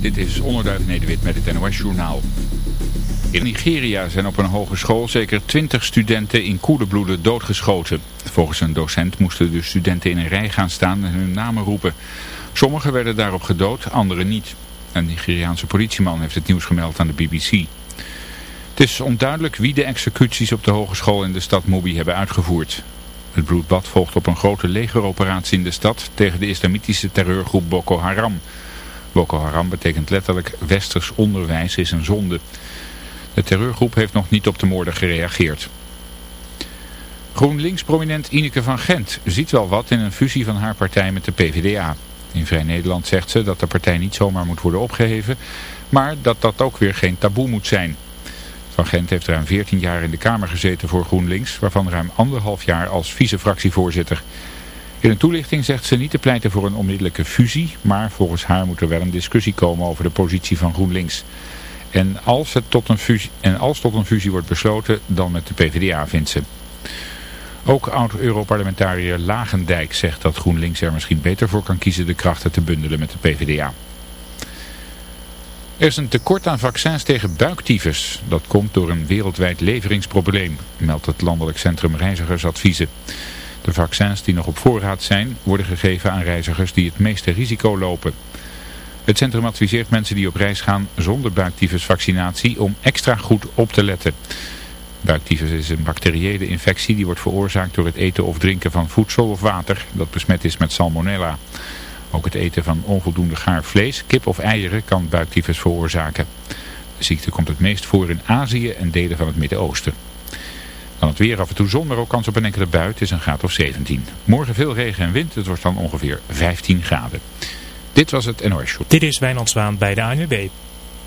Dit is Onderduif Nederwit met het NOS Journaal. In Nigeria zijn op een hogeschool zeker 20 studenten in koele bloeden doodgeschoten. Volgens een docent moesten de studenten in een rij gaan staan en hun namen roepen. Sommigen werden daarop gedood, anderen niet. Een Nigeriaanse politieman heeft het nieuws gemeld aan de BBC. Het is onduidelijk wie de executies op de hogeschool in de stad Mobi hebben uitgevoerd. Het bloedbad volgt op een grote legeroperatie in de stad tegen de islamitische terreurgroep Boko Haram... Boko Haram betekent letterlijk westers onderwijs is een zonde. De terreurgroep heeft nog niet op de moorden gereageerd. GroenLinks-prominent Ineke van Gent ziet wel wat in een fusie van haar partij met de PvdA. In Vrij Nederland zegt ze dat de partij niet zomaar moet worden opgeheven, maar dat dat ook weer geen taboe moet zijn. Van Gent heeft ruim 14 jaar in de Kamer gezeten voor GroenLinks, waarvan ruim anderhalf jaar als vice-fractievoorzitter. In een toelichting zegt ze niet te pleiten voor een onmiddellijke fusie, maar volgens haar moet er wel een discussie komen over de positie van GroenLinks. En als, het tot een fusie, en als tot een fusie wordt besloten, dan met de PvdA, vindt ze. Ook oud-Europarlementariër Lagendijk zegt dat GroenLinks er misschien beter voor kan kiezen de krachten te bundelen met de PvdA. Er is een tekort aan vaccins tegen buiktyfus. Dat komt door een wereldwijd leveringsprobleem, meldt het Landelijk Centrum Reizigersadviezen. De vaccins die nog op voorraad zijn, worden gegeven aan reizigers die het meeste risico lopen. Het centrum adviseert mensen die op reis gaan zonder buiktyfusvaccinatie om extra goed op te letten. Buiktyfus is een bacteriële infectie die wordt veroorzaakt door het eten of drinken van voedsel of water dat besmet is met salmonella. Ook het eten van onvoldoende gaar vlees, kip of eieren kan buiktyfus veroorzaken. De ziekte komt het meest voor in Azië en delen van het Midden-Oosten. Dan het weer af en toe zon, maar ook kans op een enkele bui. Het is een graad of 17. Morgen veel regen en wind. Het wordt dan ongeveer 15 graden. Dit was het NOS Show. Dit is Wijnand Zwaan bij de ANWB.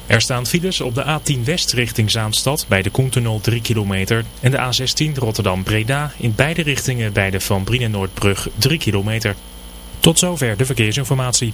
Er staan files op de A10 West richting Zaanstad bij de Koentunnel 3 kilometer. En de A16 Rotterdam-Breda in beide richtingen bij de Van Brienen Noordbrug 3 kilometer. Tot zover de verkeersinformatie.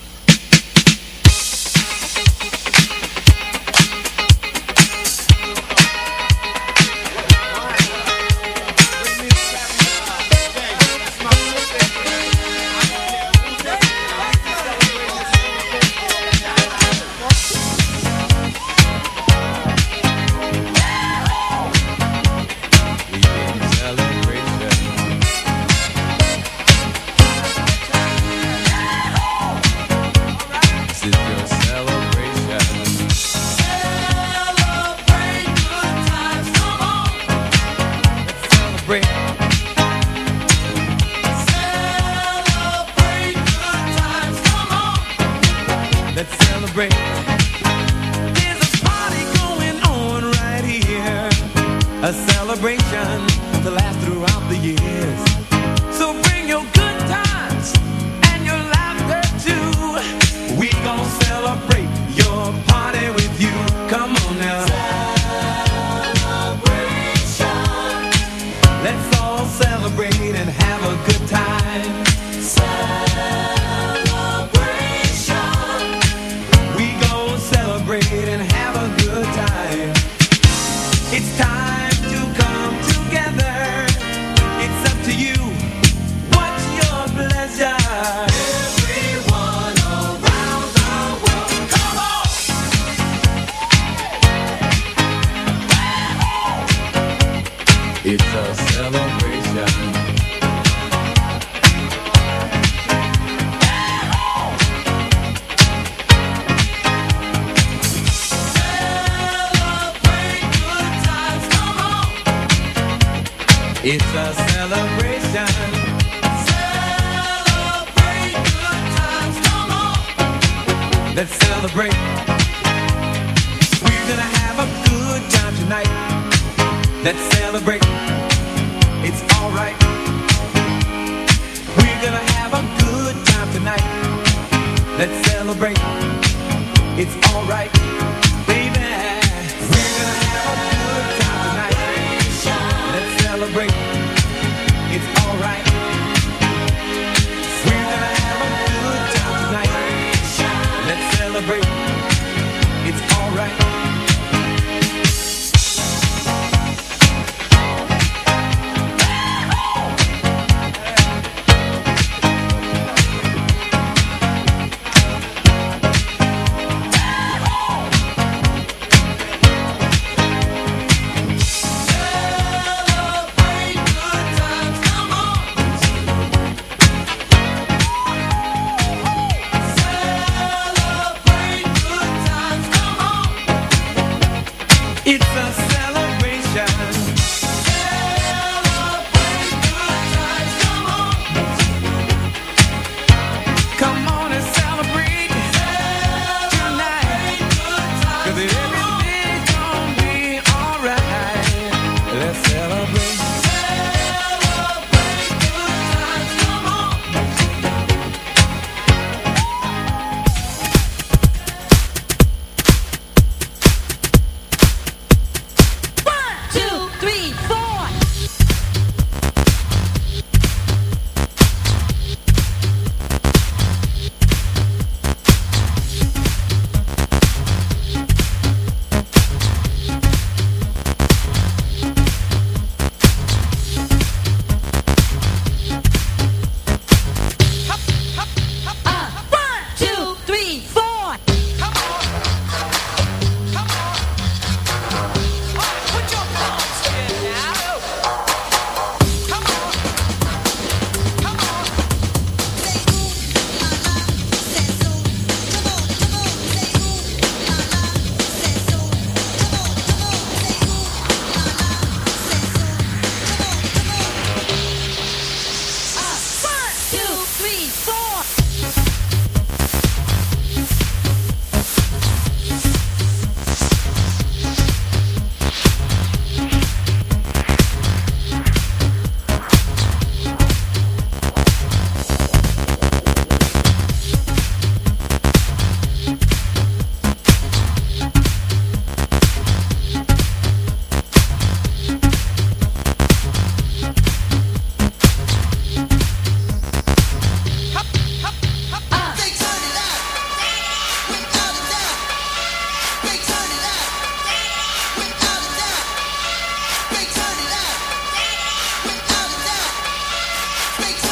makes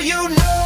you know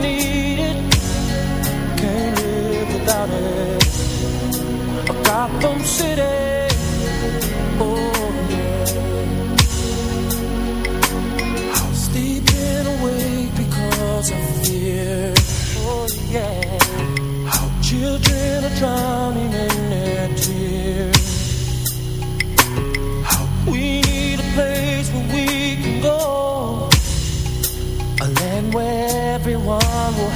need it. Can't live without it. A Gotham City. Oh yeah. I was sleeping awake because of fear. Oh yeah. How children are drowning in.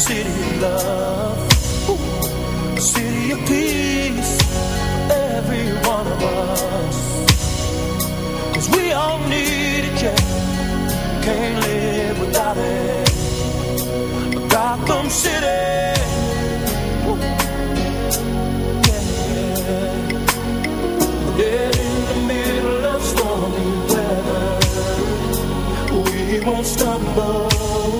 city of love, city of peace, every one of us. Cause we all need it, yeah. Can't live without it. Gotham City. won't stumble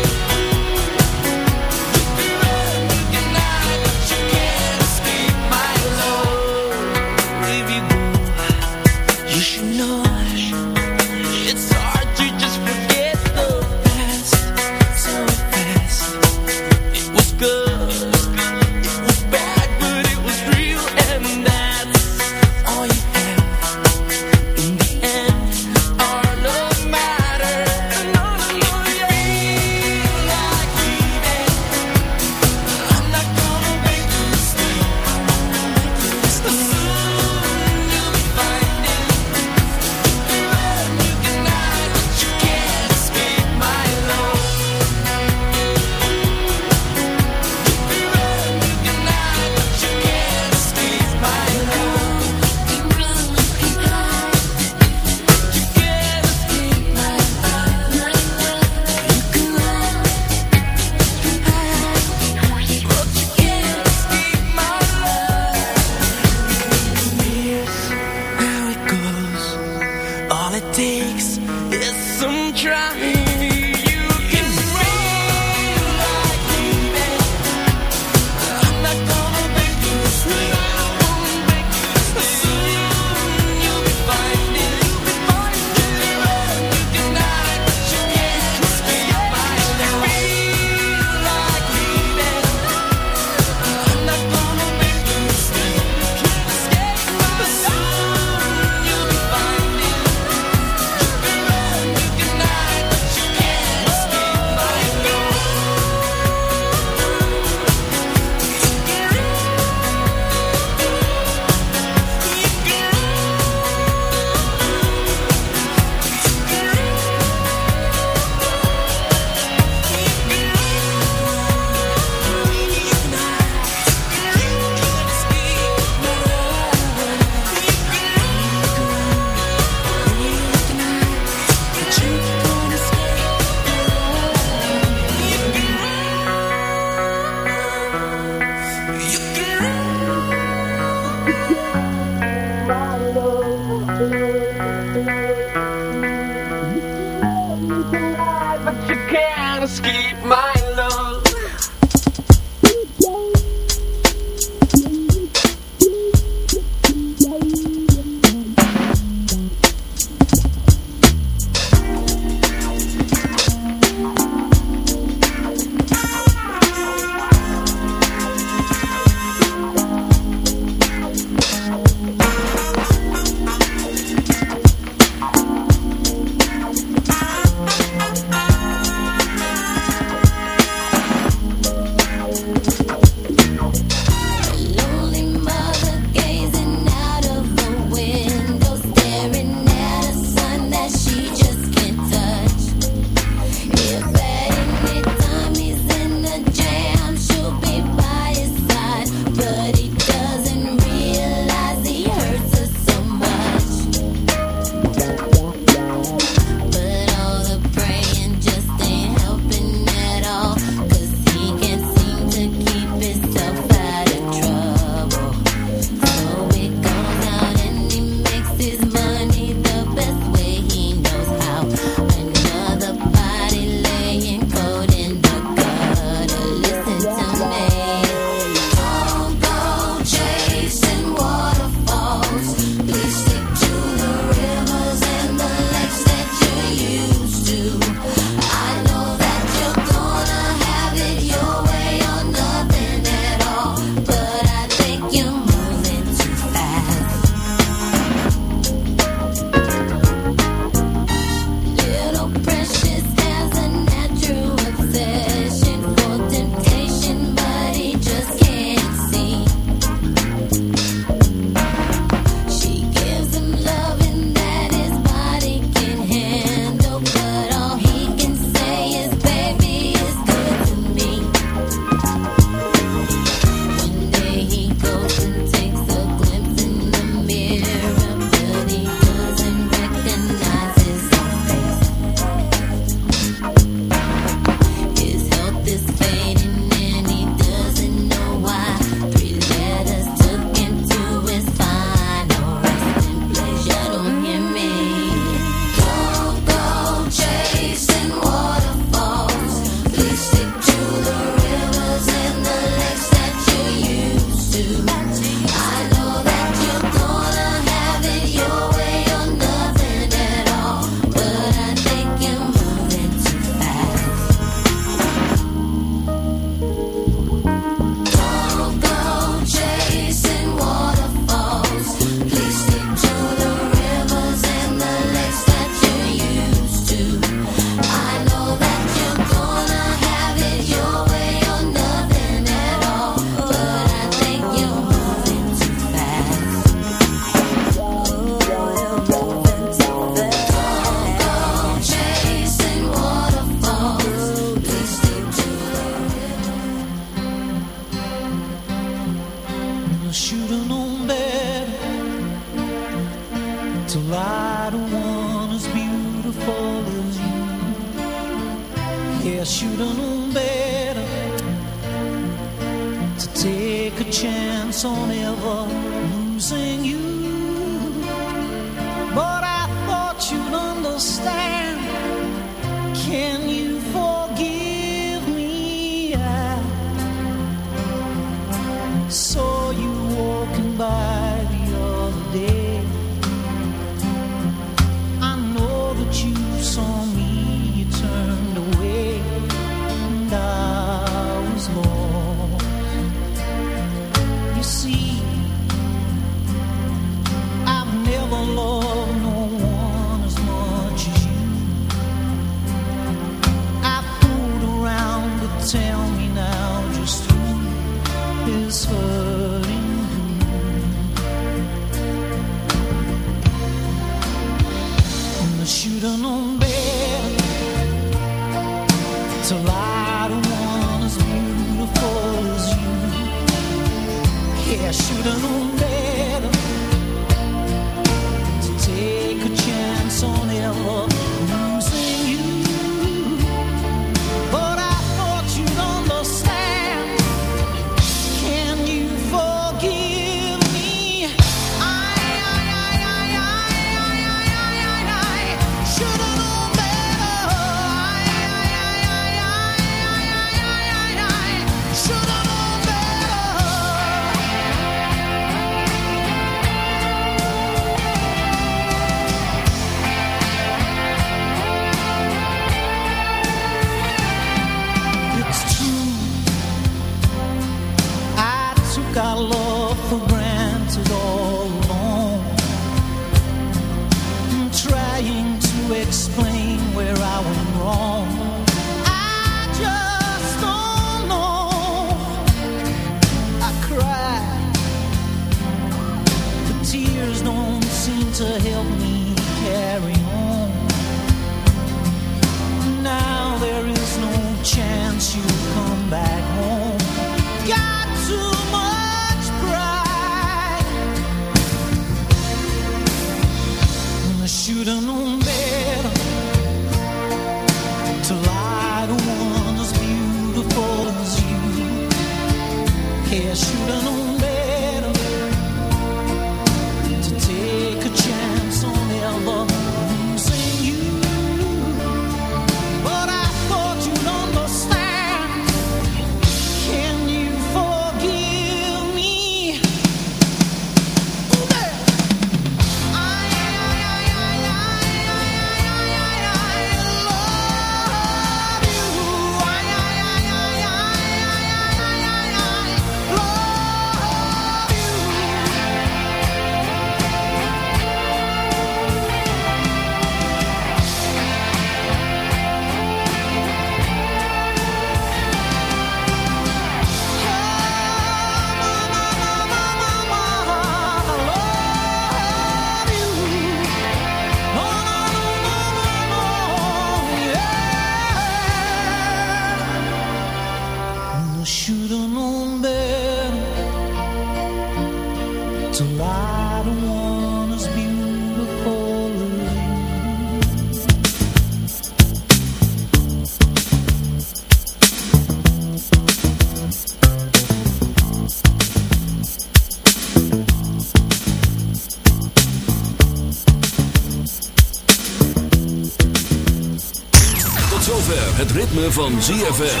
van ZFM.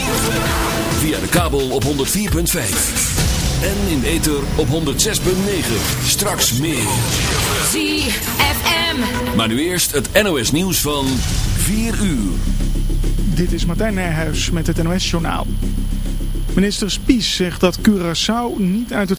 Via de kabel op 104.5. En in ether op 106.9. Straks meer. ZFM. Maar nu eerst het NOS nieuws van 4 uur. Dit is Martijn Nijhuis met het NOS journaal. Minister Spies zegt dat Curaçao niet uit het